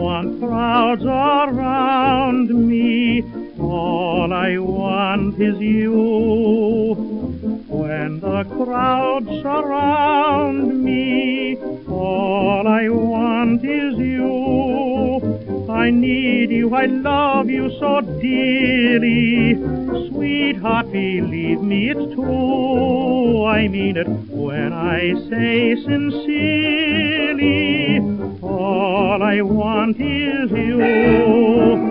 want crowds around me. All I want is you. When the crowds surround me, all I want is you. I need you, I love you so dearly. Sweetheart, believe me, it's true. I mean it when I say sincerely, all I want is you.